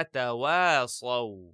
أتواصوا